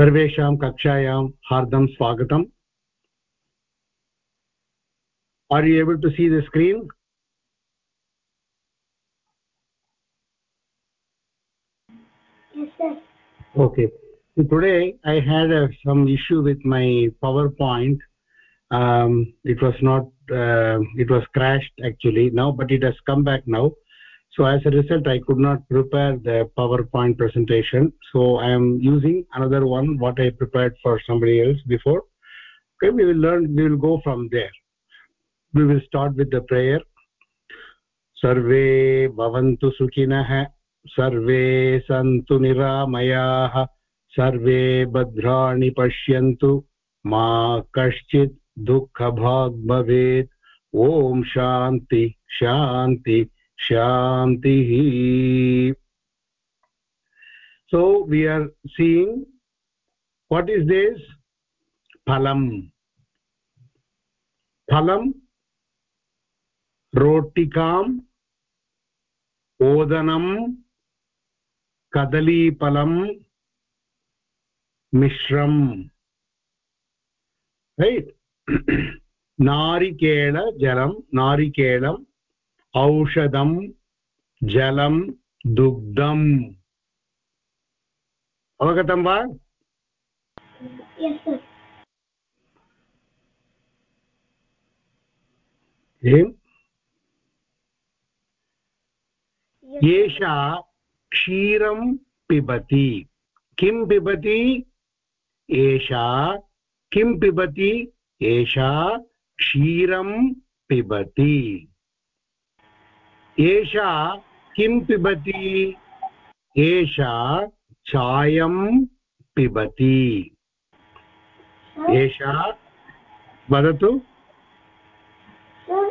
सर्वेषां कक्षायां हार्दं स्वागतम्। Are you able to see the screen okay today I had some issue with my power point it was not it was crashed actually now but it has come back now so as a result i could not prepare the powerpoint presentation so i am using another one what i prepared for somebody else before okay we will learn we will go from there we will start with the prayer सर्वे भवन्तु सुखिनः सर्वे सन्तु निरामयाः सर्वे भद्राणि पश्यन्तु मा कश्चित् दुःखभाग् भवेत् ॐ शान्ति शान्ति shantihi so we are seeing what is this phalam phalam rotikam odanam kadalipalam mishram right नारिकेळ जलं नारिकेळं औषधं जलं दुग्धम्। अवगतं वा? एषा क्षीरं पिबति। किं पिबति? एषा किं पिबति? एषा क्षीरं पिबति। एषा किं पिबति? एषा चायं पिबति। एषा वदतु। Sir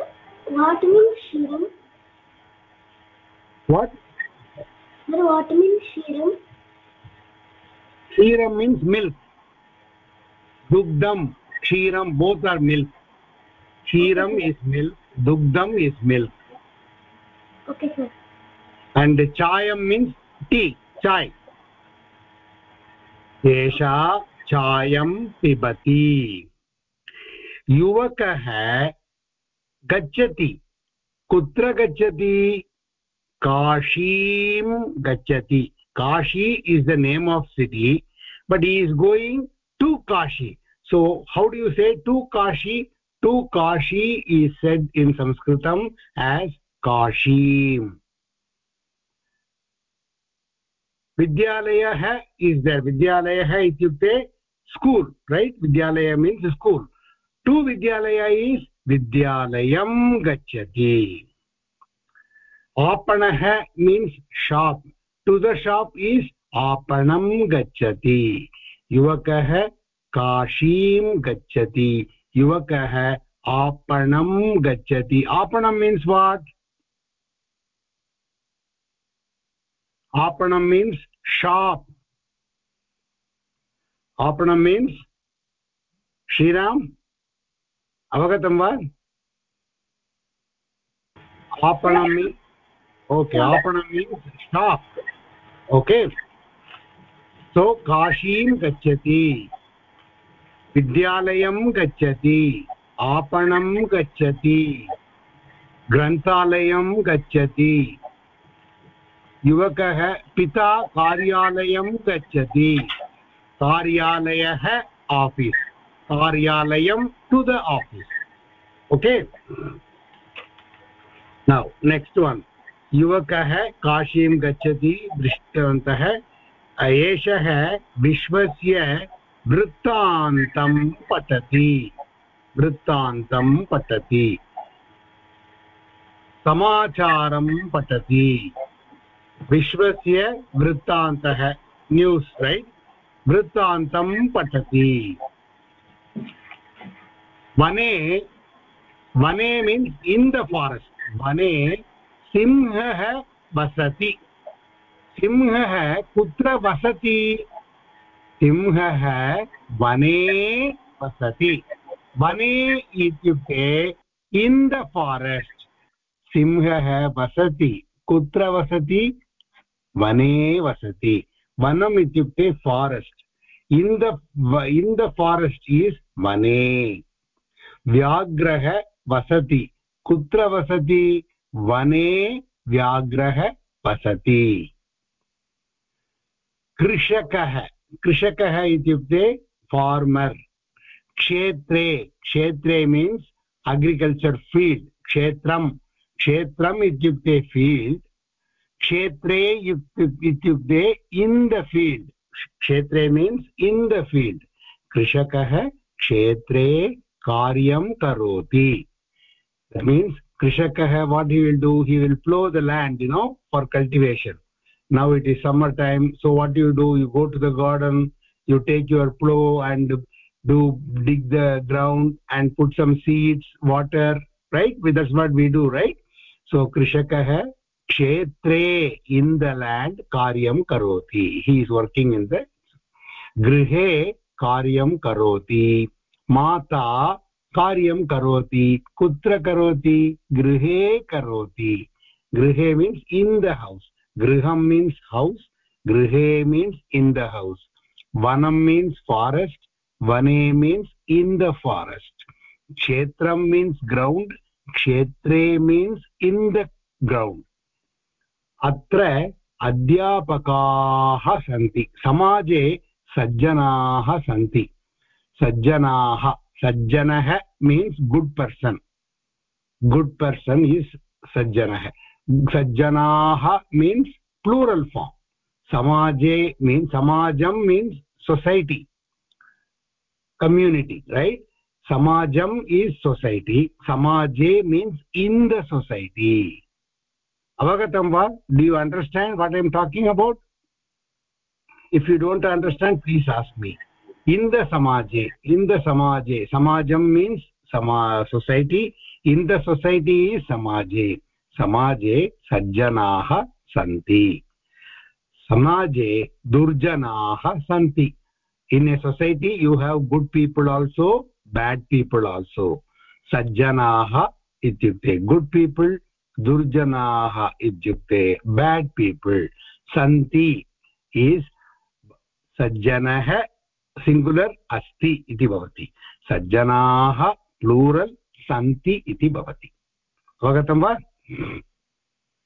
what means shiram what sir what means shiram क्षीरं मीन्स् मिल्क् दुग्धं क्षीरं बोत् आर् मिल्क् क्षीरम् इस् मिल्क् दुग्धम् is milk okay sir and chayam means tea chai एषा चायं पिबति युवकः गच्छति कुत्र गच्छति काशीं गच्छति Kashi is the name of city but he is going to kashi so how do you say to kashi to kashi is said in sanskritam as kashim विद्यालयः इस् देर् विद्यालयः इत्युक्ते स्कूल् रैट् विद्यालय means school to विद्यालय is विद्यालयं गच्छति। आपणः means shop to the shop is आपणं गच्छति। युवकः काशीं गच्छति। युवकः आपणं गच्छति। आपणं मीन्स् वाट् आपणं मीन्स् shop आपणं मीन्स् श्रीराम् अवगतं वा आपणं मीन्स् ओके आपणं मीन्स् शाप् ओके सो काशीं गच्छति विद्यालयं गच्छति आपणं गच्छति ग्रन्थालयं गच्छति युवकः पिता कार्यालयं गच्छति। कार्यालयः आफीस् कार्यालयं to the office okay now next one युवकः काशीं गच्छति, दृष्टवन्तः। एषः विश्वस्य वृत्तान्तं पठति। वृत्तान्तं पठति। समाचारं पठति। विश्वस्य वृत्तान्तः न्यूस् रैट् वृत्तान्तं पठति। वने वने मीन्स् इन् द फारेस्ट् वने सिंहः वसति। सिंहः कुत्र वसति? सिंहः वने वसति। वने इत्युक्ते इन् द फारेस्ट् सिंहः वसति। कुत्र वसति? वने वसति। वनम् इत्युक्ते फारेस्ट् in द in the forest is vane vyagrah vasati kutra vasati vane vyagrah vasati कृषकः। कृषकः इत्युक्ते फार्मर् क्षेत्रे। क्षेत्रे मीन्स् अग्रिकल्चर् फील्ड् क्षेत्रं क्षेत्रम् इत्युक्ते फील्ड् क्षेत्रे इत्युक्ते इन् द फील्ड् क्षेत्रे मीन्स् इन् द फील्ड् कृषकः क्षेत्रे कार्यं करोति. मीन्स् कृषकः what he will do he will plough the land you know for cultivation now it is summer time so what you do you go to the garden you take your plough and do dig the ground and put some seeds water right we that what we do right so कृषकः क्षेत्रे in the land कार्यं करोति। He is working in the गृहे कार्यं करोति। माता कार्यं करोति। कुत्र करोति? गृहे करोति। गृहे मीन्स् इन् द हाउस गृहं मीन्स हौस् गृहे मीन्स् इन् द हौस् वनं मीन्स् फारेस्ट् वने मीन्स इन द फारेस्ट् क्षेत्रं मीन्स ग्रौण्ड् क्षेत्रे मीन्स इन द ग्रौण्ड् अत्र अध्यापकाः सन्ति, समाजे सज्जनाः सन्ति। सज्जनाः, सज्जनः means good person good person is सज्जनः। सज्जनाः मीन्स् प्लूरल् फार्म् समाजे मीन्स् समाजं means society community right samajam is society samaje means in the society. Avagatam va do you understand what i am talking about if you don't understand please ask me in the samaje in the samaje samajam means sama society in the society is samaje समाजे सज्जनाः सन्ति समाजे दुर्जनाः सन्ति in a society you have good people also bad people also sajjanaah ityukte good people दुर्जनाः इत्युक्ते bad people सन्ति is सज्जनः singular अस्ति इति भवति. सज्जनाः प्लूरल् सन्ति इति भवति. अवगतं वा?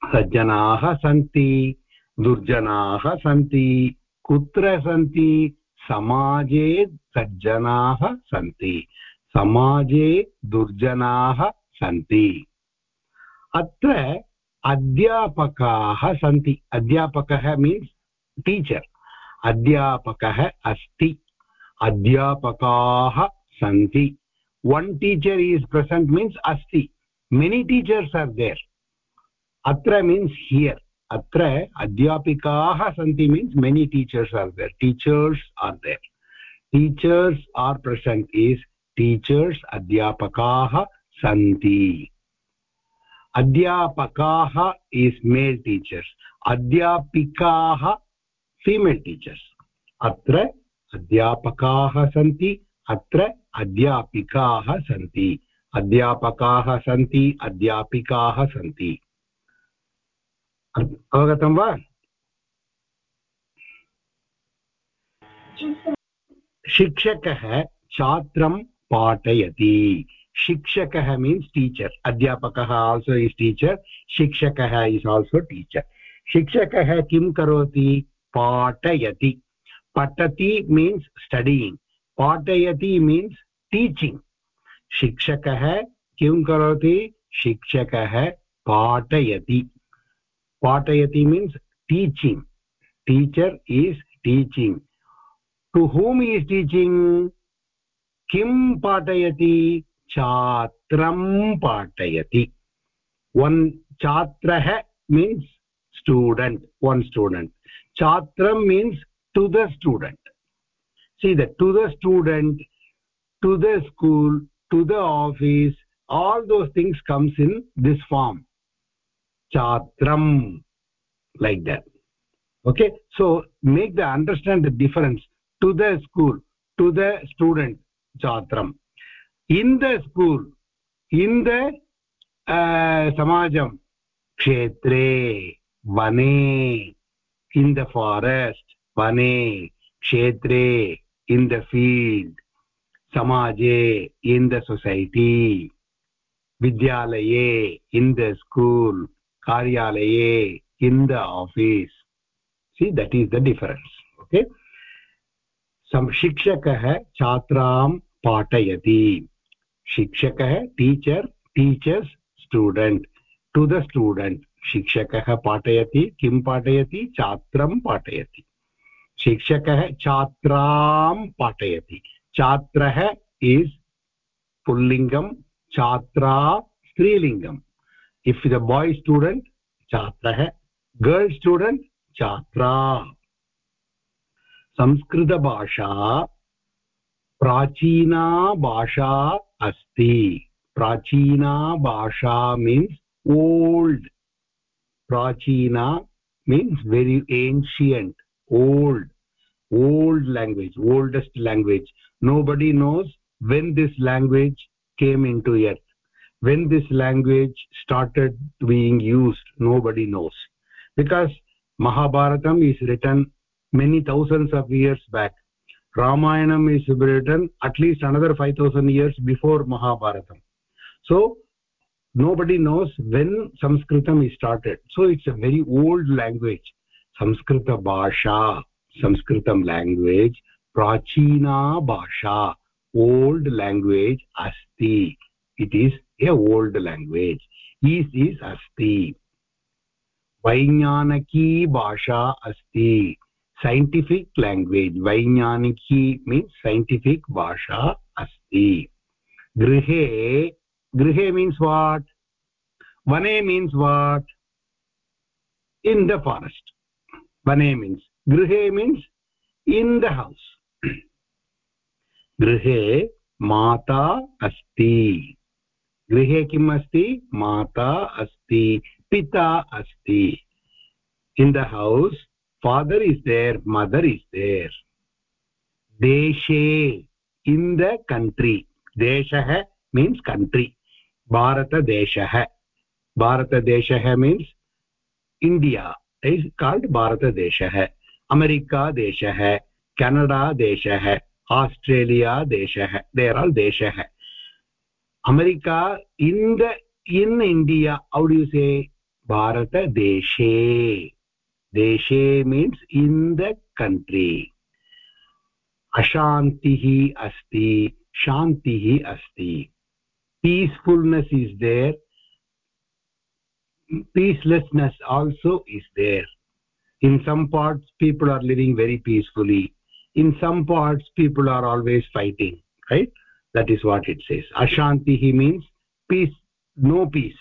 सज्जनाः सन्ति, दुर्जनाः सन्ति, कुत्र सन्ति? समाजे सज्जनाः सन्ति. समाजे दुर्जनाः सन्ति. अत्र अध्यापकाः सन्ति। अध्यापकः मीन्स् टीचर् अध्यापकः अस्ति। अध्यापकाः सन्ति। One teacher is present means अस्ति। मेनि टीचर्स् आर् देर् अत्र मीन्स् हियर् अत्र अध्यापिकाः सन्ति means many teachers are there teachers are there teachers are present is teachers अध्यापकाः सन्ति। Adhyapakaah is male teachers. adhyapikaah female teachers. अत्र अध्यापकाः सन्ति, अत्र अध्यापिकाः सन्ति. अध्यापकाः सन्ति, अध्यापिकाः सन्ति. अवगतं वा? शिक्षकः छात्रं पाठयति. शिक्षकः मीन्स् टीचर् अध्यापकः आल्सो इस् टीचर् शिक्षकः इस् आल्सो टीचर् शिक्षकः किं करोति? पाठयति. पठति मीन्स् स्टडीयिङ्ग् पाठयति मीन्स् टीचिङ्ग् शिक्षकः किं करोति? शिक्षकः पाठयति. पाठयति means teaching teacher is teaching to whom is teaching किं पाठयति? छात्रं पाठयति। वन् छात्रः means student one student छात्रं means to the student see the to the student to the school to the office all those things comes in this form छात्रं like the okay so make the understand the difference to the school to the student छात्रं in the school in the uh, samajam kshetre vane in the forest vane kshetre in the field samaje in the society vidyalaye in the school karyalaye in the office see that is the difference okay some shikshakah chatram patayati shikshakah teacher teaches student. To the student, शिक्षकः पाठयति, किं पाठयति? छात्रं पाठयति. शिक्षकः छात्रां पाठयति. छात्रः is पुल्लिङ्गं छात्रा स्त्रीलिङ्गम्. इफ् द बाय् स्टूडेण्ट् छात्रः. गर्ल् स्टूडेण्ट् छात्रा. संस्कृतभाषा, प्राचीना भाषा asti prachina bhasha means old prachina means very ancient old old language oldest language nobody knows when this language came into earth. When this language started being used nobody knows. Because mahabharatam is written many thousands of years back. Ramayanam is written at least another 5000 years before mahabharatam so nobody knows when sanskritam is started so it's a very old language samskrita bhasha sanskritam language prachina bhasha old language asti it is a old language is is asti vainyaniki bhasha asti scientific language vainyaniki means scientific bhasha asti grihe grihe means what vane means what in the forest vane means grihe means in the house grihe mata asti grihe kim asti mata asti pita asti in the house father is there mother is there deshe in the country deshah means country bharatadeshah bharatadeshah means india is called bharatadeshah america deshah canada deshah australia deshah they are all deshah america in the in india how do you say bharatadeshe deshe means in the country. ashantihi asti shantihi asti peacefulness is there. Peacelessness also is there. In some parts people are living very peacefully. In some parts people are always fighting right? That is what it says. Ashantihi means peace no peace.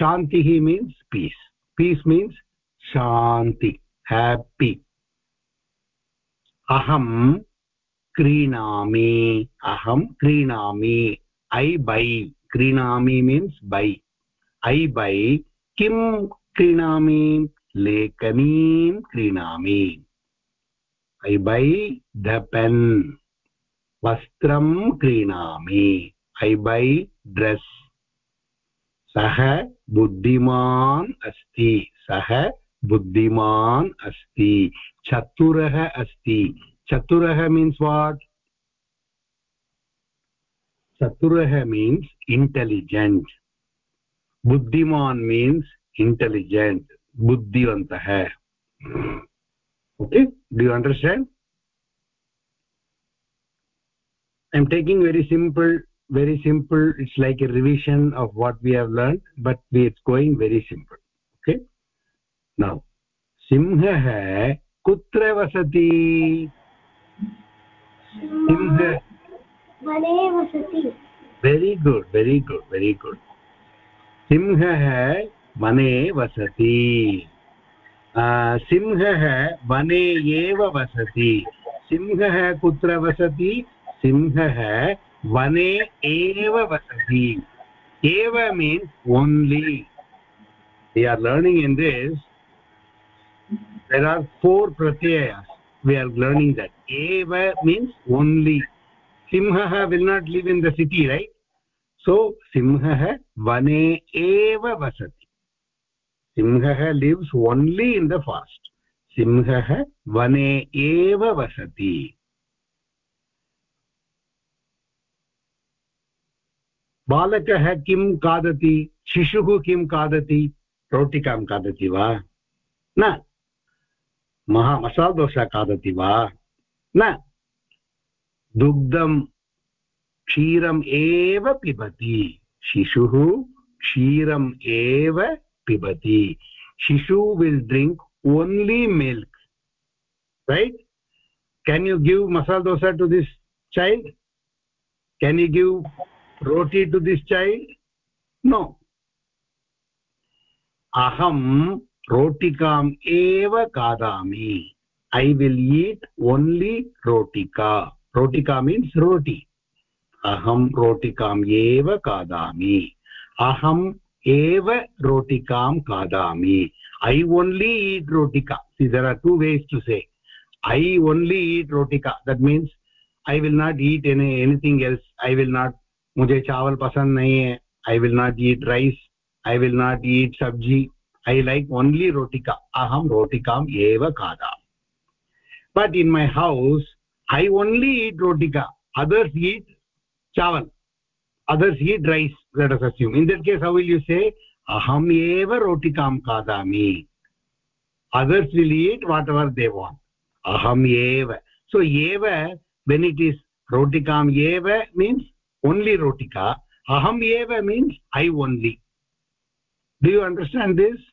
Shantihi means peace. Peace means शान्ति happy अहम क्रीणामि अहम क्रीणा ऐ बै क्रीणामि means बै ऐ बै किं क्रीणामि? लेखनीं क्रीणामि। ऐ by the pant वस्त्रं क्रीणामि। ऐ बै ड्रेस् सः बुद्धिमान् अस्ति। सः बुद्धिमान् अस्ति। चतुरः अस्ति। चतुरः मीन्स् वाट् चतुर मीन्स् इण्टेलिजेण्ट् बुद्धिमान् means intelligent बुद्धिवन्तः। Okay do you understand I am taking very simple very simple it's like a revision of what we have learned but we it's going very simple okay? Now सिंहः कुत्र वसति? सिंह वने वसति। Very good very good very good सिंहः वने वसति। सिंहः वने एव वसति। सिंहः कुत्र वसति? सिंहः वने एव वसति। एव means only we are learning in this. there are four pratyayas we are learning that eva means only simha will not live in the city right so simha vane eva vasati simha lives only in the forest simha vane eva vasati बालकः किं खादति शिशुः किं खादति रोटिकां खादति वा न महा मसाल्दोसा खादति वा न दुग्धं क्षीरम् एव पिबति शिशुः क्षीरम् एव पिबति शिशु will drink only milk right can you give masala dosa to this child can you give roti to this child? No aham रोटिकाम् एव खादामि। ऐ विल् ईट् ओन्ली रोटिका। रोटिका मीन्स् रोटि। अहं रोटिकाम् एव खादामि। अहम् एव रोटिकां खादामि। ऐ ओन्ली ईट् रोटिका। See there are two ways to say I only eat रोटिका। That means I will not eat any anything else I will not मुझे चावल् पसन् नै I will not eat rice I will not eat sabzi. I like only रोटिका अहं रोटिकाम् एव खादा but in my house I only eat रोटिका others eat chawal others eat rice let us assume in that case how will you say अहम् एव रोटिकां खादामि others will eat whatever they want अहम् एव सो एव वेन् इट् इस् रोटिकाम् एव means only रोटिका अहम् एव means I only do you understand this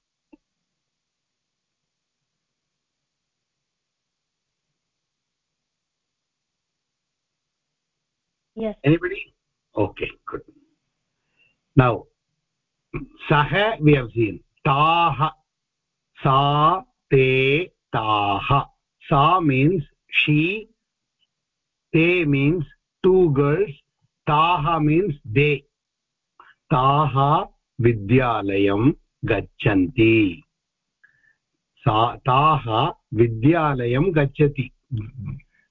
yes. Anybody? Okay good. Now saha we have seen. Taha. Sa te taha. Sa means she te means two girls. Taha means they. Taha vidyalayam gachanti sa taha vidyalayam gachati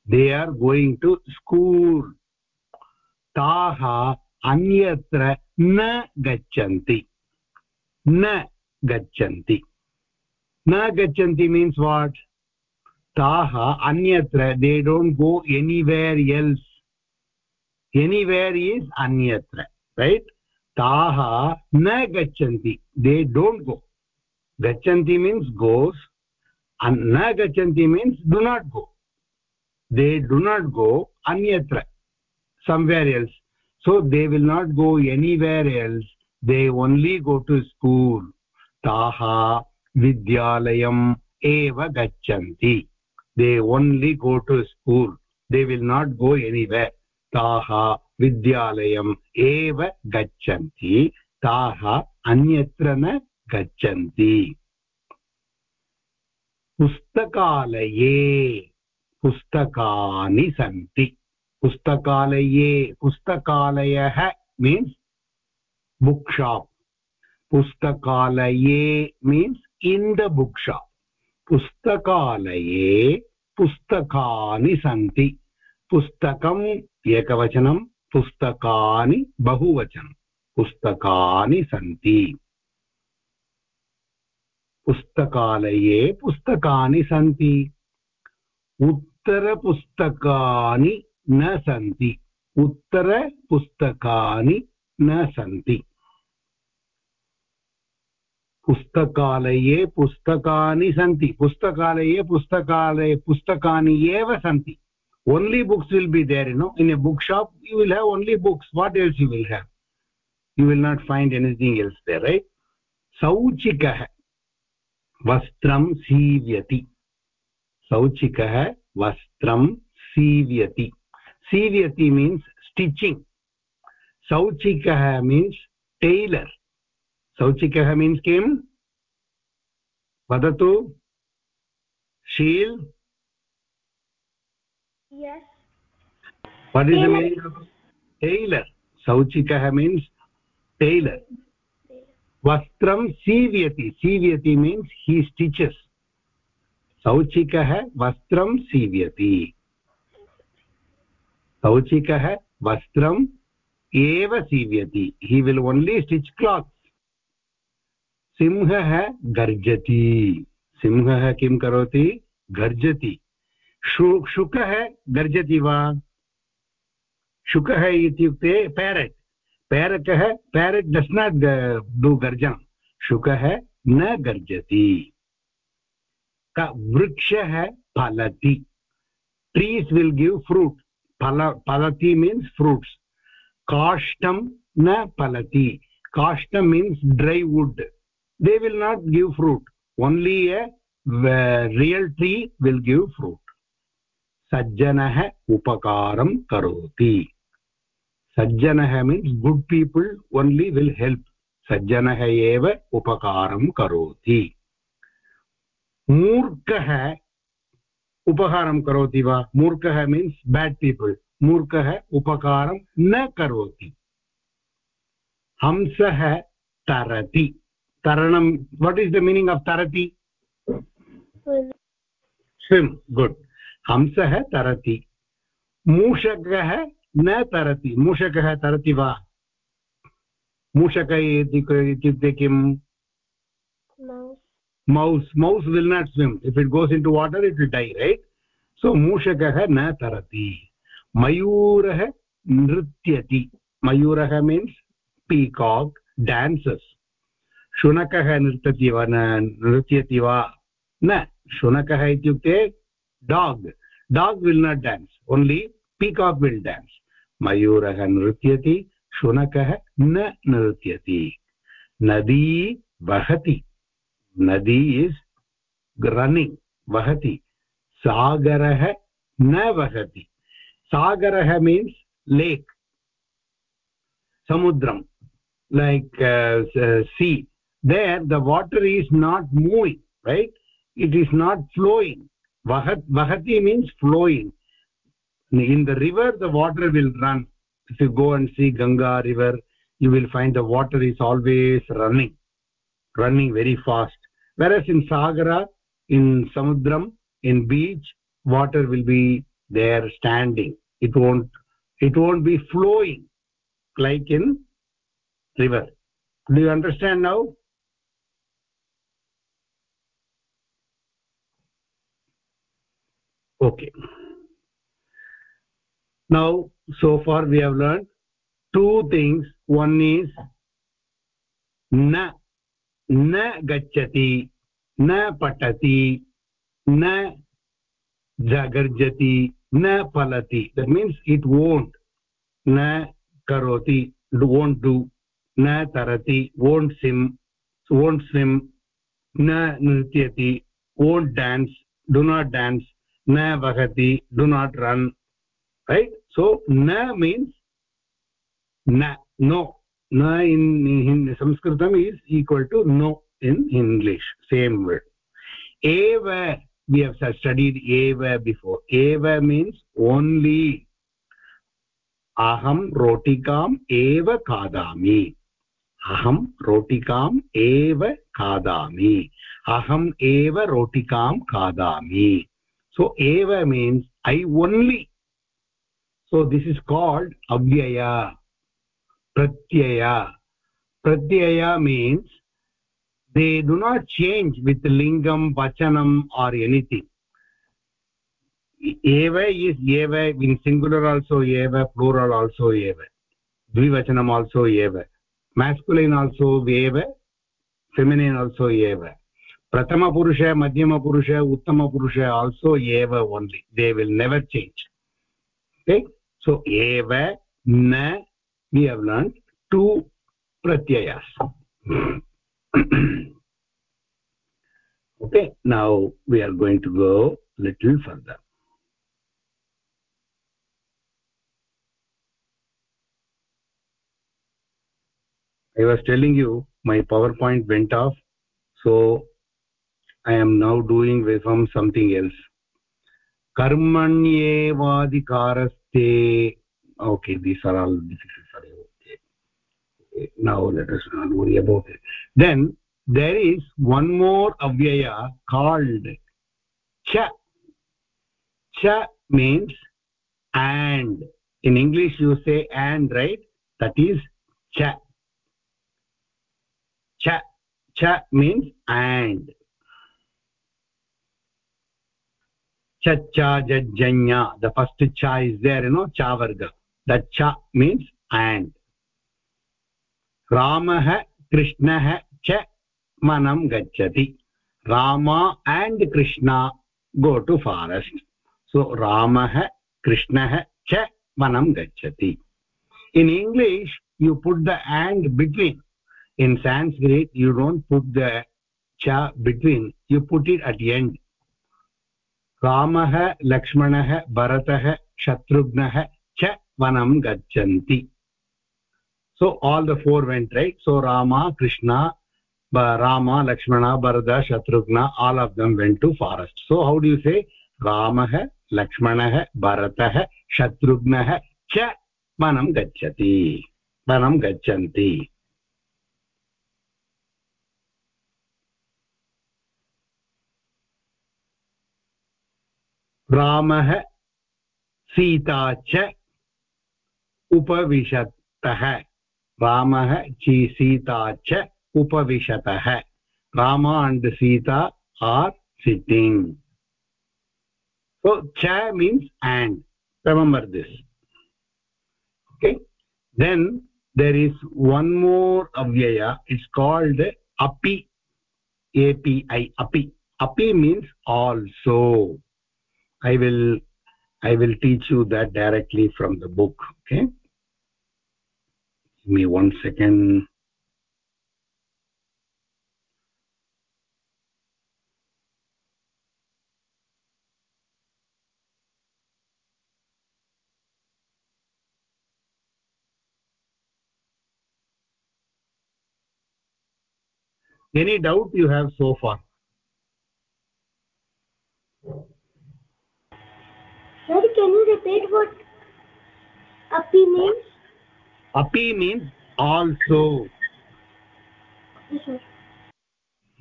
they are going to school taha अन्यत्र न गच्छन्ति। न गच्छन्ति। न गच्छन्ति means what ताः अन्यत्र they don't go anywhere else anywhere is अन्यत्र रैट् ताः न गच्छन्ति दे डोण्ट् गो गच्छन्ति मीन्स् गोस् न गच्छन्ति means do not go they do not go अन्यत्र। somewhere else so they will not go anywhere else they only go to school taha vidyalayam eva gachanti they only go to school they will not go anywhere taha vidyalayam eva gachanti taha anyatra na gachanti पुस्तकालये पुस्तकानि सन्ति पुस्तकालये, पुस्तकालयः means book shop पुस्तकालये means in the book shop पुस्तकालये पुस्तकानि सन्ति. पुस्तकम् एकवचनं, पुस्तकानि बहुवचनं. पुस्तकानि सन्ति. पुस्तकालये पुस्तकानि सन्ति. उत्तरपुस्तकानि न सन्ति। उत्तरपुस्तकानि न सन्ति। पुस्तकालये पुस्तकानि सन्ति। पुस्तकालये पुस्तकालये पुस्तकानि एव सन्ति। Only books will be there no in a book shop you will have only books what else you will have you will not find anything else there right सौचिकः वस्त्रं सीव्यति। सौचिकः वस्त्रं सीव्यति। Sivyati means stitching. Sauchikah means tailor सौचिकः means किम् वदतु शील् tailor सौचिकः means tailor वस्त्रं सीव्यति सीव्यति मीन्स् ही स्टिचस् सौचिकः वस्त्रं सीव्यति सौचिकः वस्त्रम् एव सीव्यति। He will only stitch cloth सिंहः गर्जति। सिंहः किं करोति? गर्जति। शु, शुकः गर्जति वा? शुकः इत्युक्ते पेरेट् पेरकः पेरट् डस् नाट् डु गर्जनं। शुकः न गर्जति। वृक्षः फलति। ट्रीस् विल् गिव् फ्रूट् फल फलति मीन्स् फ्रूट्स् काष्ठं न फलति काष्ठं means dry wood they will not give fruit only a real tree will give fruit सज्जनः उपकारं करोति सज्जनः means good people only will help सज्जनः एव उपकारं करोति मूर्खः उपकारं करोति वा? मूर्खः मीन्स् बेड् पीपल् मूर्खः उपकारं न करोति। हंसः तरति। तरणं what is the meaning of तरति? Swim good हंसः तरति। मूषकः न तरति। मूषकः तरति वा? मूषक इत्युक्ते किम्? Mouse mouse will not swim. If it goes into water, it will die, right? So मूषकः न तरति मयूरः नृत्यति मयूरः means peacock dances. शुनकः नृत्यति वा न नृत्यति वा न शुनकः इत्युक्ते dog dog will not dance only peacock will dance मयूरः नृत्यति शुनकः न नृत्यति नदी वहति nadi is running vahati. Sagarah na vahati. Sagarah means lake. Samudram like uh, uh, sea. There the water is not moving right? It is not flowing. Vahat vahati means flowing. In the river the water will run. If you go and see ganga river you will find the water is always running. Running very fast whereas in sagara in samudram in beach water will be there standing. It won't it won't be flowing like in river. Do you understand now? Okay. Now so far we have learned two things. One is na न गच्छति, न पठति, न जगर्जति, न फलति। That means it won't न करोति वोण्ट् डु न तरति वोण्ट् सिम् वोण्ट् स्विम् न नृत्यति won't dance do not dance न वहति do not run right so न मीन्स् न नो न इन् हिन्दि संस्कृतम् is equal to no in English same word एव वि हव् स्टडीड् एव बिफोर् एव मीन्स् ओन्ली अहं रोटिकाम् एव खादामि अहं रोटिकाम् एव खादामि अहम् एव रोटिकां खादामि सो एव means I only so this is called अव्यय pratyaya. Pratyaya means they do not change with lingam vachanam or anything. Eva is eva in singular also eva plural also eva. Dvivachanam also eva. Masculine also eva feminine also eva. Prathama purusha madhyama purusha uttama purusha also eva only. They will never change. Okay? So eva na we have learned two pratyayas. Okay now we are going to go little further. I was telling you my powerpoint went off so i am now doing from something else. Karmanyevadikaraste okay these are all difficult now let us not worry about it. Then there is one more avyaya called cha cha means and. In english you say and right? That is cha cha cha means and. Cha cha jajjanya the first cha is there you know cha varga. That cha means and रामः कृष्णः च मनं गच्छति। Rama and Krishna go to forest so रामः, कृष्णः च मनं गच्छति। In English you put the and between in Sanskrit you don't put the च between you put it at end रामः, लक्ष्मणः, भरतः, शत्रुघ्नः च वनं गच्छन्ति। So all the four went right so rama krishna rama lakshmana bharata shatrughna all of them went to forest so how do you say ramah lakshmanah bharatah shatrughna cha vanam gacchati vanam gacchanti रामः सीता च उपविशतः रामः जी सीता च उपविशतः। Ram and Sita are sitting so च means and remember this okay then there is one more अव्यय. It's called अपि. A P I अपि. अपि means also I will I will teach you that directly from the book okay me one second any doubt you have so far Sir, can you repeat what api means? Api means also.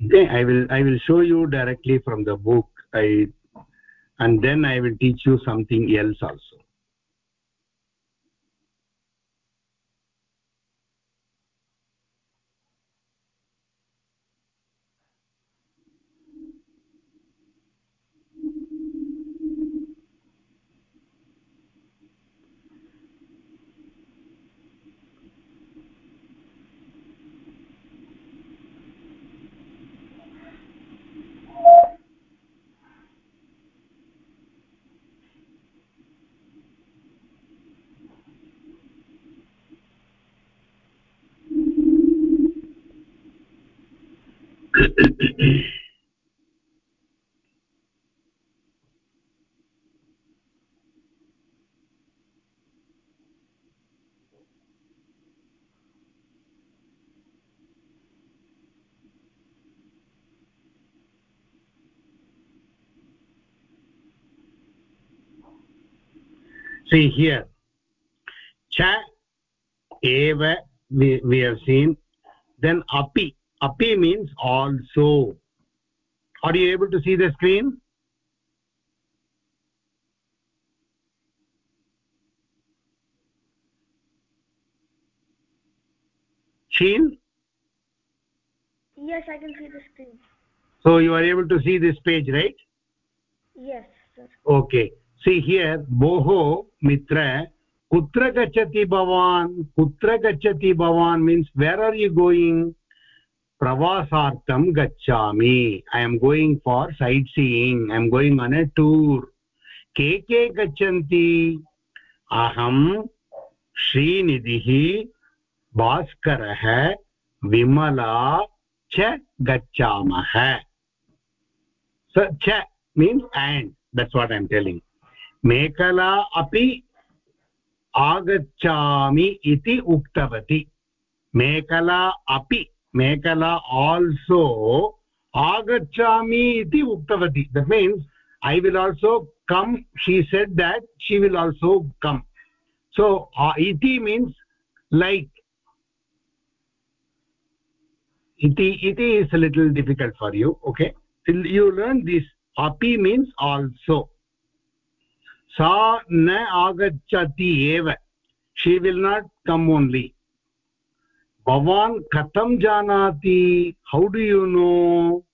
Okay i will i will show you directly from the book. I and then i will teach you something else also see here. Cha eva we, we have seen. Then api api means also. Are you able to see the screen? Sheen? Yes, I can see the screen. so you are able to see this page right? Yes, sir. okay. See here boho mitra kutra gachati bhavan kutra gachati bhavan means where are you going प्रवासार्थं गच्छामि. I am going for sightseeing I am going on a tour के के गच्छन्ति? अहं श्रीनिधिः भास्करः विमला च गच्छामः. च means and that's what I am telling Mekhala अपि आगच्छामि इति उक्तवती. मेखला अपि mekala also agachami iti uktavati that means i will also come. She said that she will also come. So uh, iti means like iti iti is a little difficult for you okay? You learn this api means also. sa na agachati eva she will not come only भवान् कथं जानाति? How do you know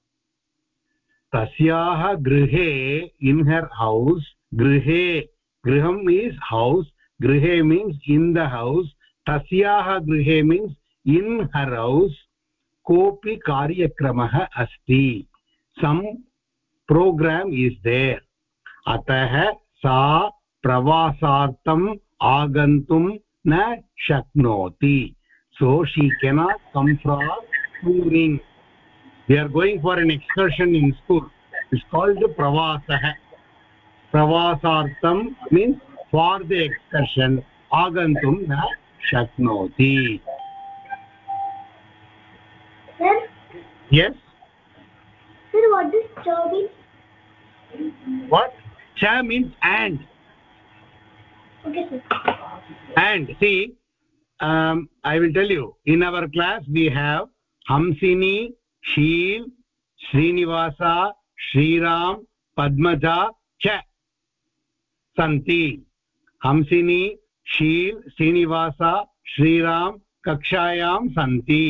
तस्याः गृहे in her house गृहे गृहम् is house गृहे means in the house तस्याः गृहे मीन्स् इन् हर् हौस् कोऽपि कार्यक्रमः अस्ति। सम् प्रोग्राम् इस् देर् अतः सा प्रवासार्थम् आगन्तुं न शक्नोति। So she cannot come for touring we are going for an excursion in school it's called pravasah pravasartam means for the excursion agantum na shaknoti sir yes sir what does cha mean what cha means and okay sir and see um, i will tell you in our class we have hamsini sheel srinivasa shriram padmaja cha santi hamsini sheel srinivasa shriram कक्षायां सन्ति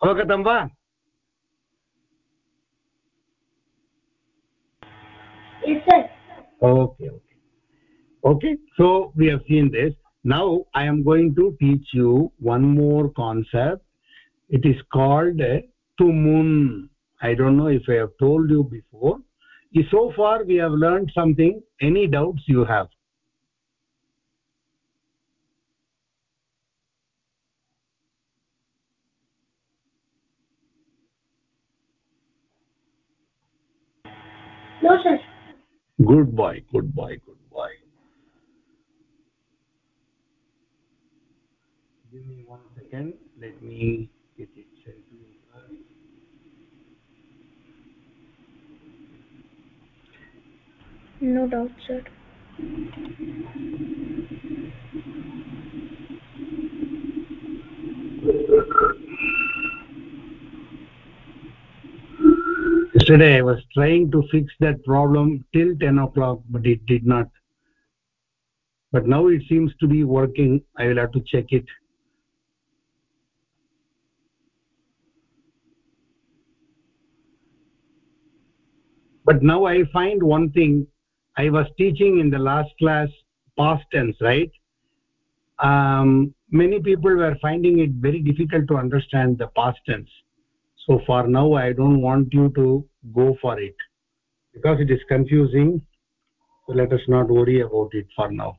अवगतं वा yes sir okay so we have seen this. Now i am going to teach you one more concept. It is called uh, tumun i don't know if i have told you before. So far we have learned something. Any doubts you have? No sir. Good boy good boy good boy give me one second. Let me get it sent to you first. no doubt sir. Yesterday i was trying to fix that problem till 10 o'clock but it did not. But now it seems to be working. I will have to check it but now i find one thing. I was teaching in the last class past tense right? Um, many people were finding it very difficult to understand the past tense. So for now i don't want you to go for it because it is confusing. So let us not worry about it for now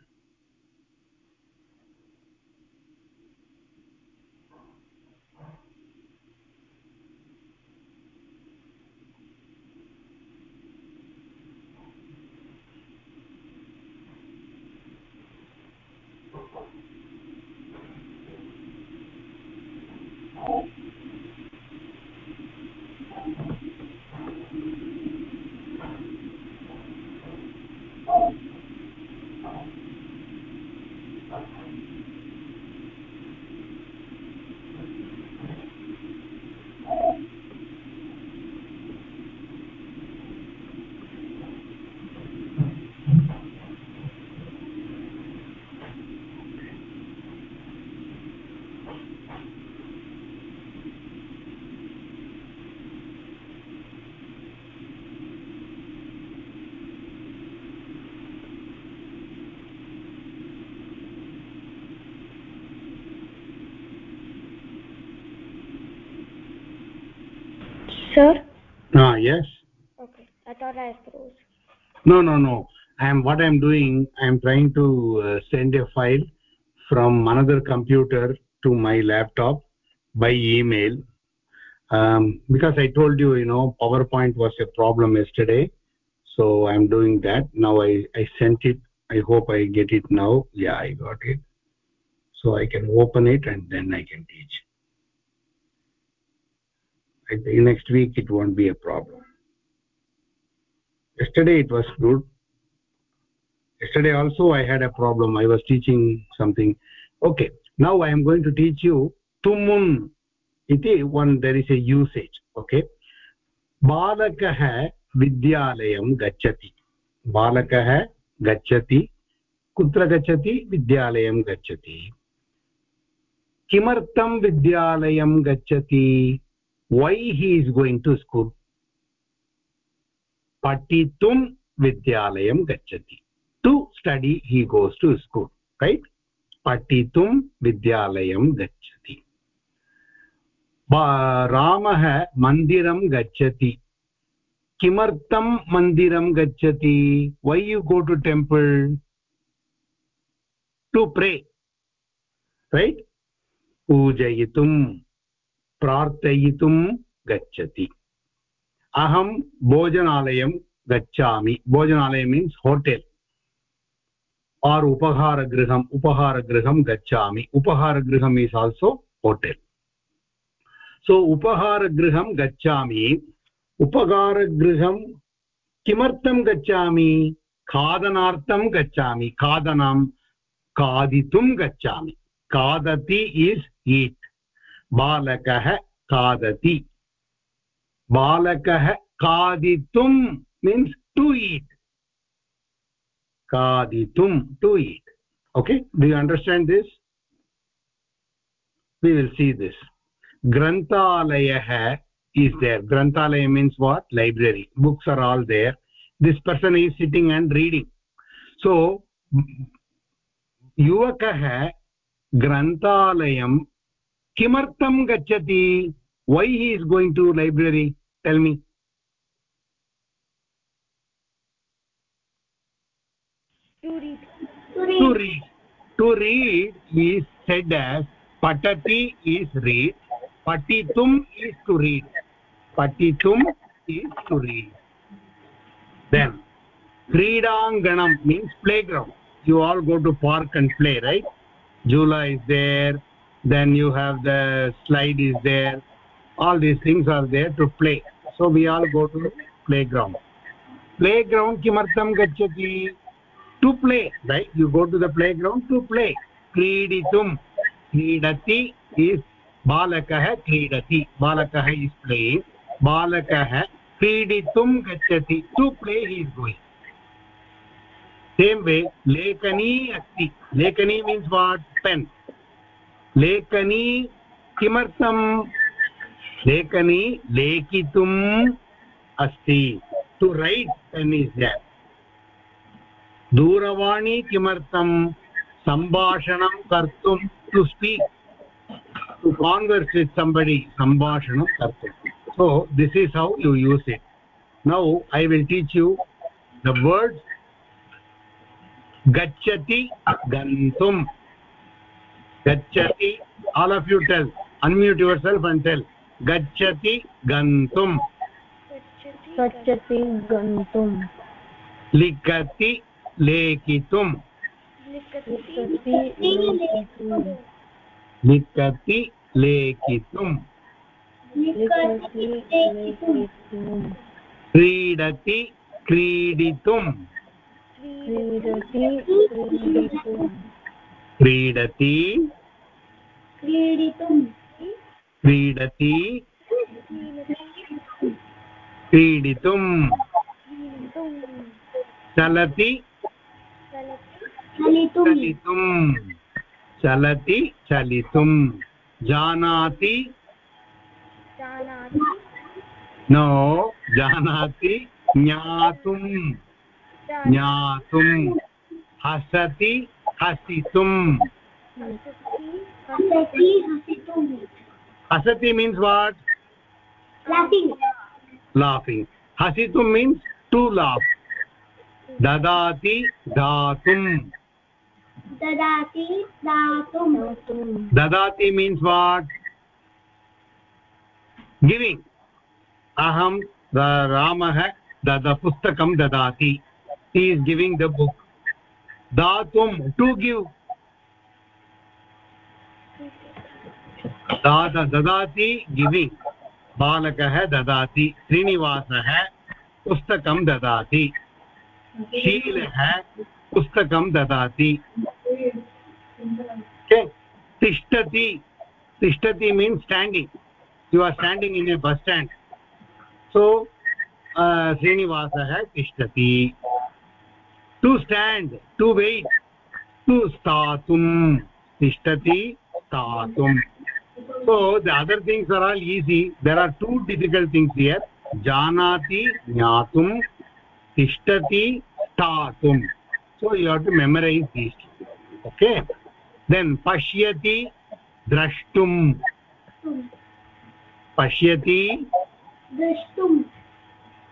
yes. Okay. I thought i froze. No no no. I am what i am doing i am trying to uh, send a file from another computer to my laptop by email. Um, because i told you you know powerpoint was a problem yesterday. So i'm doing that. Now i i sent it. I hope i get it now. Yeah i got it. So i can open it and then i can teach next week it won't be a problem yesterday it was good yesterday also i had a problem i was teaching something okay now i am going to teach you tumun iti one there is a usage okay balakah vidyalayam gachati balakah gachati कुत्र गच्छति विद्यालयं गच्छति किमर्थं विद्यालयं गच्छति वै he is going to school पठितुं विद्यालयं गच्छति टु स्टडि हि गोस् टु स्कूल् रैट् पठितुं विद्यालयं गच्छति रामः मन्दिरं गच्छति किमर्थं मन्दिरं गच्छति why you go to temple to pray right पूजयितुं प्रार्थयितुं गच्छति। अहं भोजनालयं गच्छामि। भोजनालय मीन्स् होटेल् आर् उपहारगृहम् उपहारगृहं गच्छामि। उपहारगृहम् इस् आल्सो होटेल् सो उपहारगृहं गच्छामि। उपहारगृहं किमर्थं गच्छामि? खादनार्थं गच्छामि। खादनं खादितुं गच्छामि। खादति इस् ईट् बालकः खादति बालकः खादितुं मीन्स् टु ईट् खादितुं to eat okay do you understand this we will see this granthalayah is there granthalaya means what library books are all there this person is sitting and reading so युवकः ग्रन्थालयं किमर्थं गच्छति why he is going to library tell me to read to read to read is said as patati is read patitum is to read patitum is to read then kridanganam means playground you all go to park and play right jula is there then you have the slide is there. All these things are there to play. So we all go to playground. Playground kimartham gachyati to play right? You go to the playground to play. Kridithum kridati is balakah kridati balakah is playing. Balakah kridithum gachyati to play he is going. Same way lekani asti lekani means what? Pen. Lekani किमर्थं लेखनी लेखितुम् अस्ति। To write pen is there दूरवाणी किमर्थं सम्भाषणं कर्तुं to speak to converse with somebody सम्भाषणं कर्तुं. So this is how you use it now I will teach you the word गच्छति गन्तुं गच्छति all of you tell unmute yourself and tell. गच्छति गन्तुम्। गच्छति गन्तुम्। लिखति लेखितुम्। लिखति लेखितुम्। क्रीडति क्रीडितुम्। क्रीडति क्रीडितुम् क्रीडति क्रीडितुम् चलति चलितुम् चलति चलितुम् जानाति नो जानाति ज्ञातुम् ज्ञातुम् हसति हसितुम्। हसति मीन्स् लाफिंग लाफिङ्ग् हसितुं मीन्स् टु लाफ् ददाति दातुम्। ददाति मीन्स् वाट् गिविंग अहं रामः ददा पुस्तकं ददाति। He is giving the book datum to give दाद ददाति गिविङ्ग् बालकः ददाति, श्रीनिवासः पुस्तकं ददाति। शीलः पुस्तकं ददाति। तिष्ठति। तिष्ठति means standing you are standing in a bus stand so श्रीनिवासः तिष्ठति। To stand to wait to स्थातुं तिष्ठति स्थातुं so the other things are all easy there are two difficult things here जानाति ज्ञातुं तिष्ठति स्थातुं so you have to memorise these okay then पश्यति द्रष्टुं पश्यति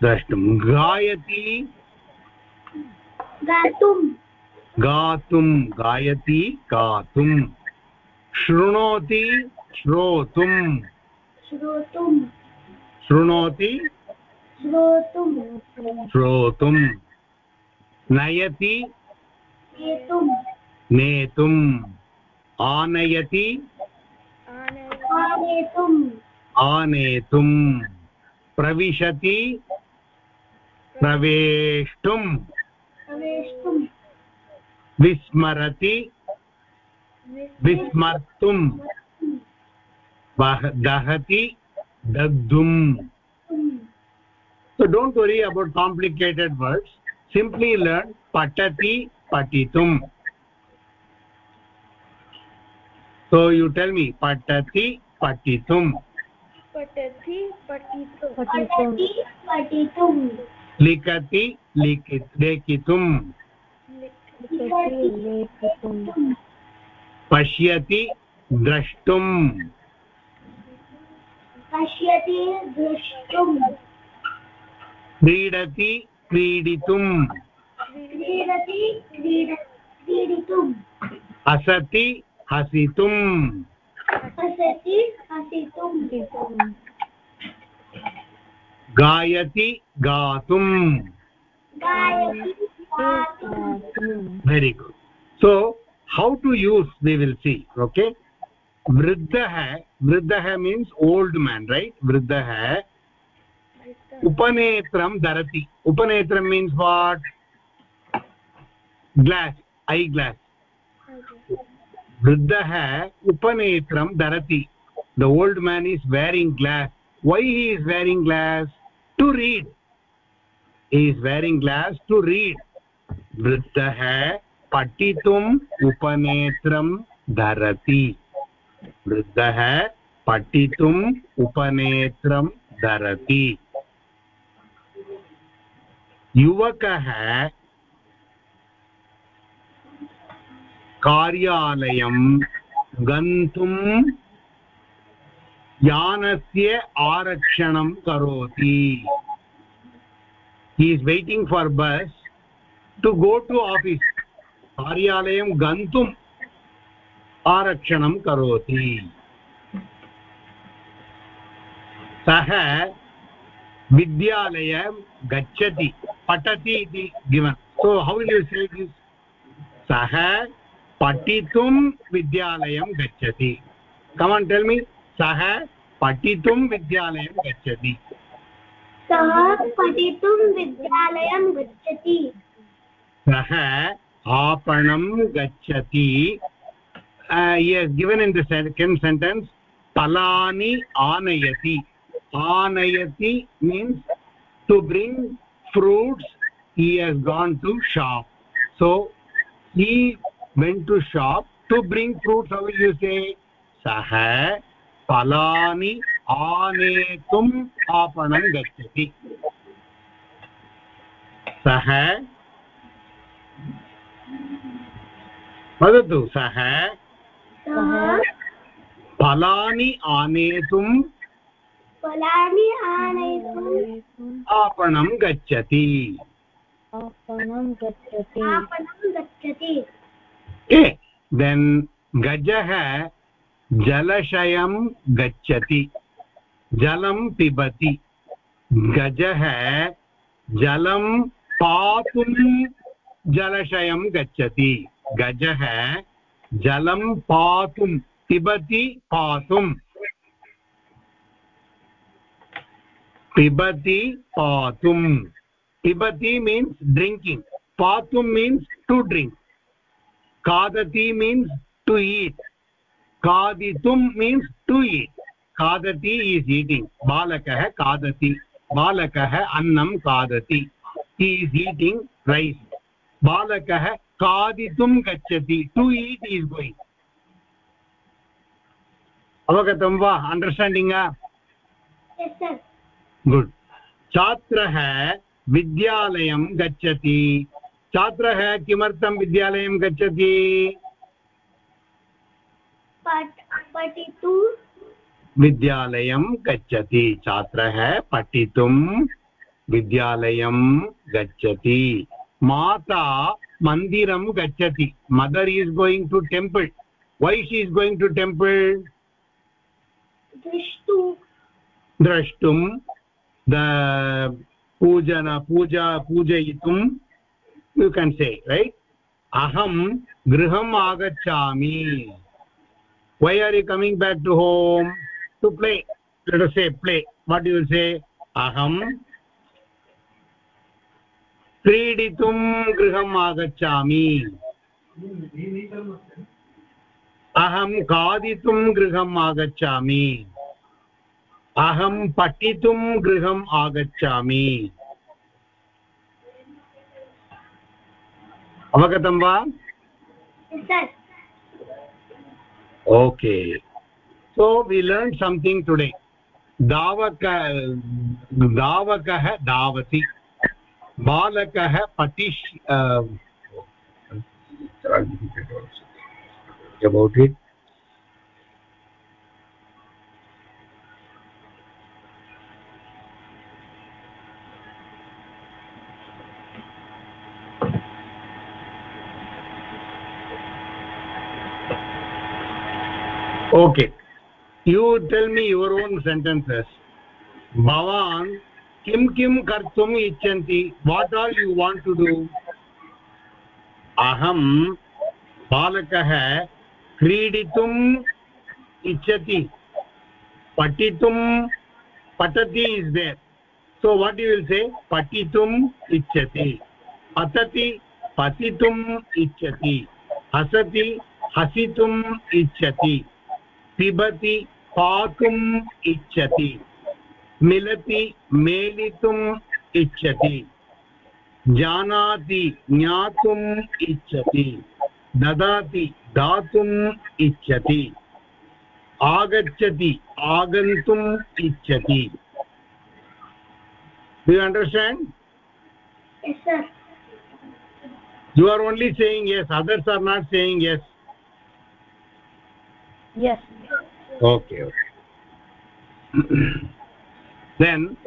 द्रष्टुं गायति गातुं। गातुं गायति गातुं। शृणोति श्रोतुं। श्रोतुं। शृणोति श्रोतुं। श्रोतुं। नयति नेतुं। नेतुम् आनयति आनेतुं। आनेतुं। प्रविशति प्रवेष्टुं प्रवेष्टुं। विस्मरति। विस्मर्तुं दहति। दग्धुम्। So don't worry about complicated words simply learn पठति पठितुम् सो यु टेल् मी पठति पठितुम् लिखति लेखितुं pashyati drashtum पश्यति द्रष्टुं क्रीडति क्रीडितुम्। क्रीडति क्रीड क्रीडितुं हसति हसितुम्। हसति हसितुं गायति गातुम्। Very good so how to use we will see okay वृद्ध वृद्धः मीन्स् ओल्ड् मेन् रैट् वृद्धः उपनेत्रं धरति उपनेत्रं means what glass eye glass वृद्धः उपनेत्रं धरति the old man is wearing glass why he is wearing glass to read. He is wearing glass to read. वृद्धः पठितुम् उपनेत्रं धरति वृद्धः पठितुम् उपनेत्रं धरति युवकः कार्यालयं गन्तुं यानस्य आरक्षणं करोति. He is waiting for bus to go to office. कार्यालयं गन्तुम् आरक्षणं करोति. सः विद्यालयं गच्छति, पठति इति given so how will you से सः पठितुं विद्यालयं गच्छति. कमान् टेल् मी सः पठितुं विद्यालयं गच्छति। सः पठितुं विद्यालयं गच्छति। सः आपणं गच्छति। Given in the second sentence फलानि आनयति आनयति means to bring fruits he has gone to shop. So he went to shop to bring fruits how will you say? फलानि आनेतुम् आपणं गच्छति। सः वदतु सः फलानि आनेतुं फलानि आनयितुम् आपणं गच्छति। आपणं गच्छति। आपणं गच्छति। देन् गजः जलशयं गच्छति, जलं पिबति। गजः जलं पातुं जलशयं गच्छति। गजः जलं पातुं, पिबति पातुम् पिबति पातुम् पिबति means drinking patum means to drink kadati means to eat खादितुं मीन्स् टु ईट् खादति ईस् ईटिङ्ग् बालकः खादति बालकः अन्नं खादति. ईस् ईटिङ्ग् रैस् बालकः खादितुं गच्छति. टु ईट् ईस् गोयिङ्ग् अवगतं वा? अण्डर्स्टाण्डिङ्ग् गुड् छात्रः विद्यालयं गच्छति. छात्रः किमर्थं विद्यालयं गच्छति? पठितुं विद्यालयं गच्छति छात्रः पठितुं विद्यालयं गच्छति। माता मन्दिरं गच्छति। Mother is going to temple why she is going to temple दृष्टु द्रष्टुं द पूजन पूजा पूजयितुं यु केन् से रैट् अहं गृहम् आगच्छामि। Why are you coming back to home to play let say play what यु से अहं क्रीडितुं गृहम् आगच्छामि अहं खादितुं गृहम् आगच्छामि अहं पठितुं गृहम् आगच्छामि अवगतं वा okay. So we learned something today. Davaka davakah davati. Balakah patish uh, about it. Okay you tell me your own sentences भवान् किं किं कर्तुम् इच्छन्ति what are you want to do अहम बालकः क्रीडितुम् इच्छति पठितुं पठति is there so what you will say पठितुम् इच्छति पतति पतितुम् इच्छति हसति हसितुम् इच्छति पिबति पातुम् इच्छति मिलति मेलितुम् इच्छति जानाति ज्ञातुम् इच्छति ददाति दातुम् इच्छति आगच्छति आगन्तुम् इच्छति do you understand yes sir you are only saying yes others are not saying yes yes. Okay, okay. then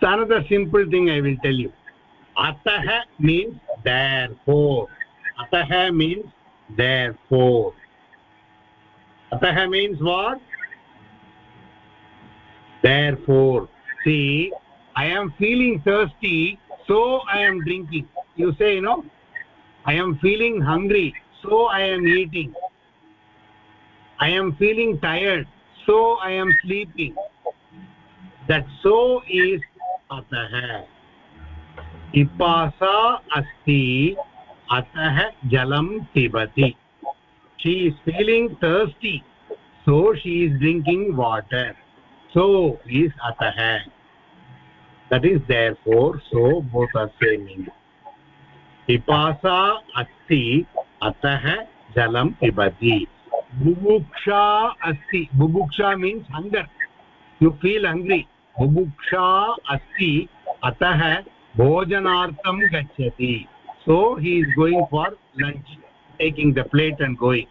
another simple thing i will tell you. Atah means therefore. Atah means therefore. Atah means what? Therefore. See i am feeling thirsty so i am drinking. You say you know i am feeling hungry so i am eating i am feeling tired so i am sleeping that so is atah पिपासा अस्ति अतः जलं पिबति she is feeling thirsty so she is drinking water so is atah that is therefore so both are same meaning पिपासा अस्ति अतः जलं पिबति बुभुक्षा अस्ति बुभुक्षा means hunger you feel hungry बुभुक्षा अस्ति अतः भोजनार्थं गच्छति so he is going for lunch taking the plate and going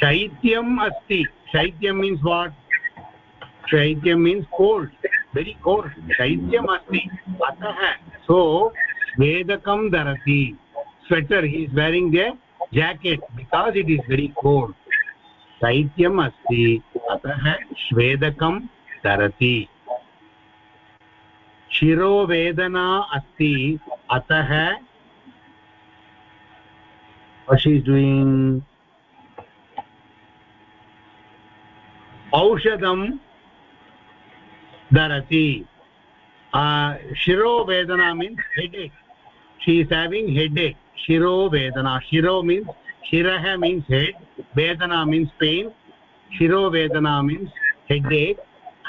shaityam asti shaityam means what shaityam means cold very cold shaityam asti atah so svedakam dharati sweater he is wearing the jacket because it is very cold शैत्यम् अस्ति अतः श्वेदकं धरति शिरोवेदना अस्ति अतः doing औषधं धरति शिरोवेदना means headache she is having headache शिरो वेदना, शिरो मीन्स् शिरः मीन्स् हेड वेदना मीन्स पेन शिरो वेदना मीन्स् हेड् एक्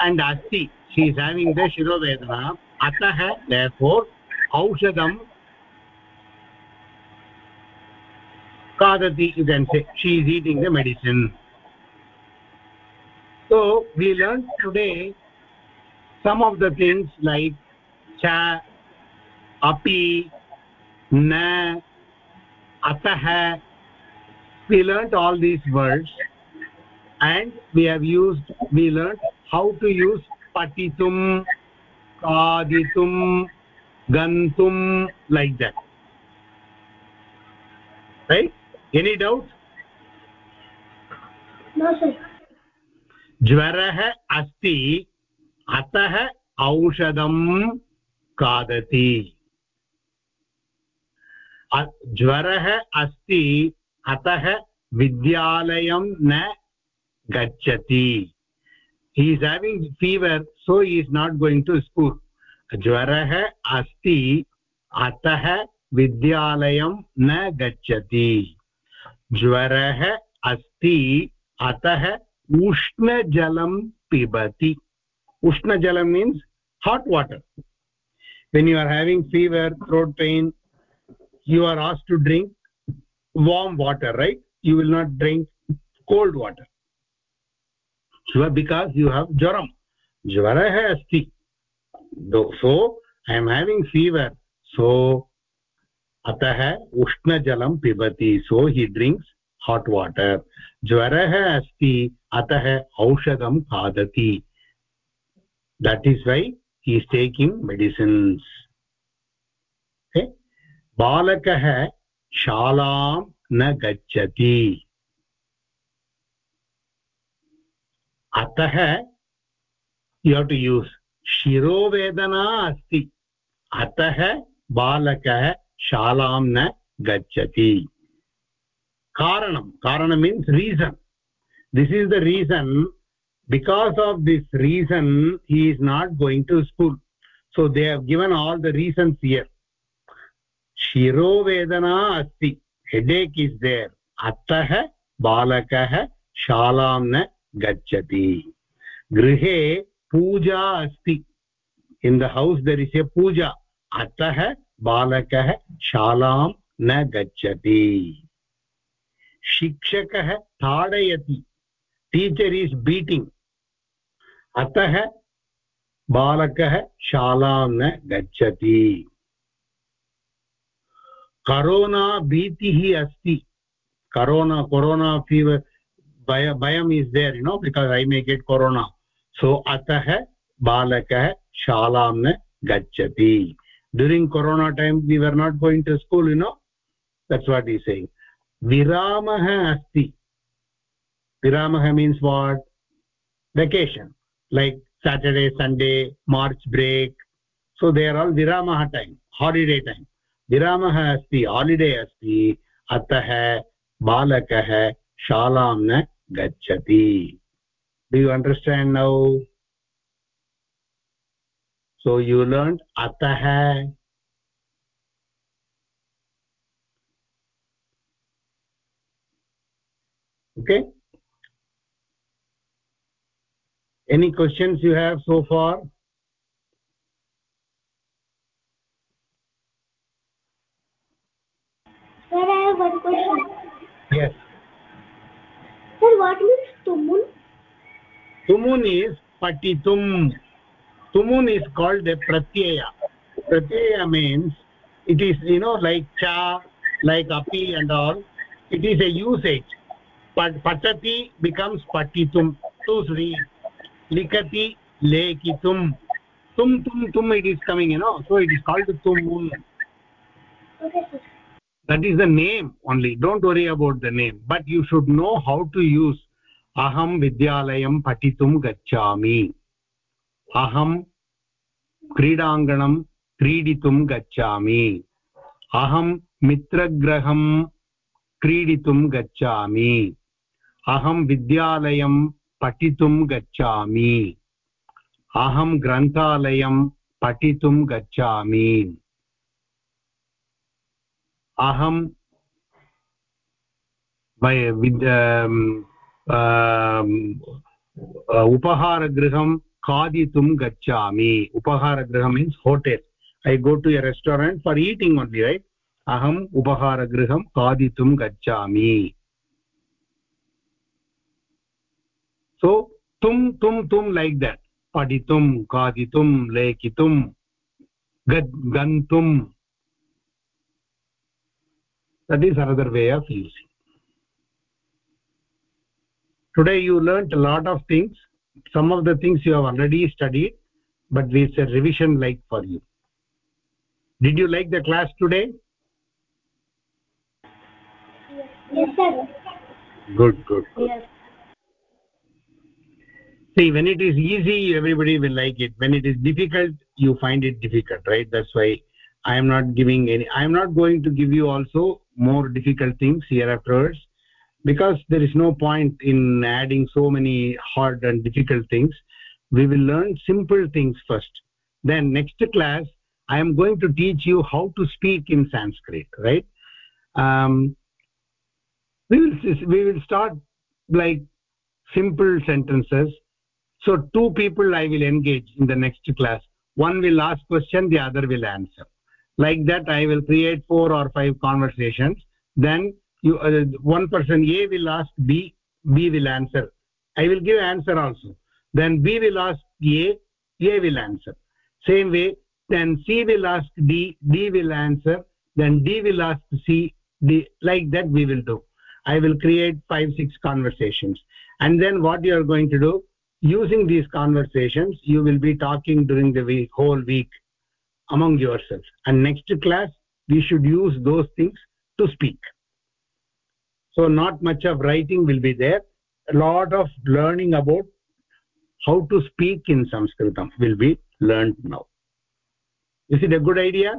अण्ड् अस्ति शी इस् हेविङ्ग् द शिरो वेदना। अतः लेफोर् औषधं खादति इदं say she is eating the medicine so we learn today some of the things like च अपि न अतः we learnt all these words and we have used we learnt how to use पठितुं खादितुं गन्तुं like that right any doubt ज्वरः अस्ति अतः औषधं खादति ज्वरः अस्ति अतः विद्यालयं न गच्छति he is having fever so he is not going to school ज्वरः अस्ति अतः विद्यालयं न गच्छति ज्वरः अस्ति अतः उष्णजलं पिबति उष्णजलं means hot water when you are having fever throat pain you are asked to drink warm water right you will not drink cold water so because you have jaram jvarah asti so i am having fever so ushna jalam pibati so he drinks hot water jvarah asti atah aushadam khadati that is why he is taking medicines बालकः शालां न गच्छति। अतः यु have to use शिरोवेदना अस्ति। अतः बालकः शालां न गच्छति। कारणं कारणं means reason this is the reason because of this reason he is not going to school. So, they have given all the reasons here. शिरोवेदना अस्ति। हेडेक् इस् देर् अतः बालकः शालां न गच्छति। गृहे पूजा अस्ति। In the house there is a puja. अतः बालकः शालां न गच्छति। शिक्षकः ताडयति। टीचर् इस् बीटिङ्ग् अतः बालकः शालां न गच्छति। करोना भीतिः अस्ति। करोना, कोरोना फीवर् भय, भयम् is there you know because I may get corona so अतः बालकः शालां न गच्छति। During corona time we are not going to school you know that's what I saying विरामः अस्ति। विरामः means what vacation like saturday, sunday, march break. So, they are all viramah time, holiday time. विराम अस्ति holiday अस्ति, अतः बालकः शाला न गच्छति। Do you understand now so you learn अतः। Okay any question you have so far one question. Yes. Sir what means tumun? Tumun is patitum. Tumun is called a pratyaya. Pratyaya means it is you know like cha like api and all. It is a usage. But patati becomes patitum. To read likati lekitum. Tum tum tum it is coming you know. So it is called tumun. Okay sir that is the name only don't worry about the name but you should know how to use aham vidyalayam patitum gacchami aham क्रीडाङ्गणं क्रीडितुं गच्छामि अहं मित्रगृहं क्रीडितुं गच्छामि अहं विद्यालयं पठितुं गच्छामि अहं ग्रन्थालयं पठितुं गच्छामि अं, अं, अं, अहं उपहारगृहं खादितुं गच्छामि. उपहारगृहं means hotel I go to a restaurant for eating only right अहम् उपहारगृहं खादितुं गच्छामि. सो तुं तुं तुं लैक् दट् पठितुं, खादितुं, लेखितुं गन्तुं। That paditum khaditum lekitum gantum that is another way of using. Today you learnt a lot of things. Some of the things you have already studied but it's a revision like for you. Did you like the class today? Yes sir. Good good, good. yes. See when it is easy everybody will like it. When it is difficult you find it difficult right? That's why i am not giving any i am not going to give you also more difficult things here afterwards because there is no point in adding so many hard and difficult things. We will learn simple things first. Then next class i am going to teach you how to speak in sanskrit right? Um, we will we will start like simple sentences. So two people i will engage in the next class. One will ask question the other will answer like that i will create four or five conversations. Then you uh, one person a will ask b b will answer. I will give answer also. Then b will ask a a will answer. Same way then c will ask d d will answer. Then d will ask c d. Like that we will do. I will create five six conversations. And then what you are going to do using these conversations you will be talking during the week, whole week among yourselves. And next class we should use those things to speak. So not much of writing will be there. A lot of learning about how to speak in sanskritam will be learned now. Is it a good idea?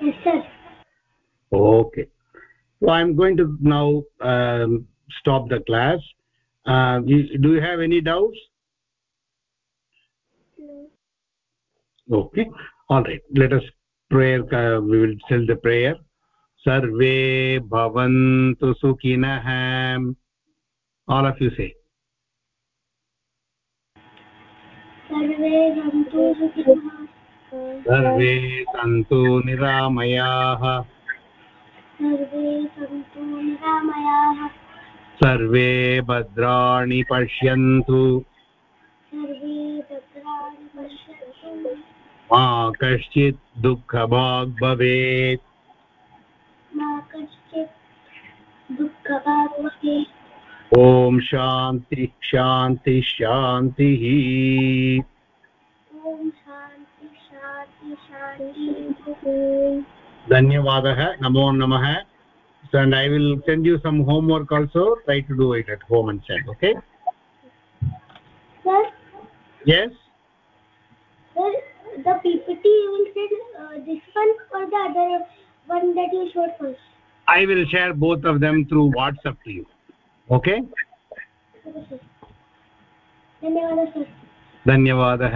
Yes sir. Okay. So i'm going to now um, stop the class uh, do you have any doubts no. okay all right let us prayer uh, we will tell the prayer sarve bhavantu sukhinah all of you say सर्वे सन्तु सुखिनः सर्वे सन्तु निरामयाः सर्वे सन्तु निरामयाः सर्वे भद्राणि पश्यन्तु। मा कश्चित् दुःखभाग् भवेत्। ॐ शान्ति शान्ति शान्तिः। धन्यवादः नमो नमः। and i will send you some homework also try to do it at home and send okay sir yes sir the ppt you will send uh, this one or the other one that you showed first i will share both of them through whatsapp to you okay Okay, sir. धन्यवादः sir धन्यवादः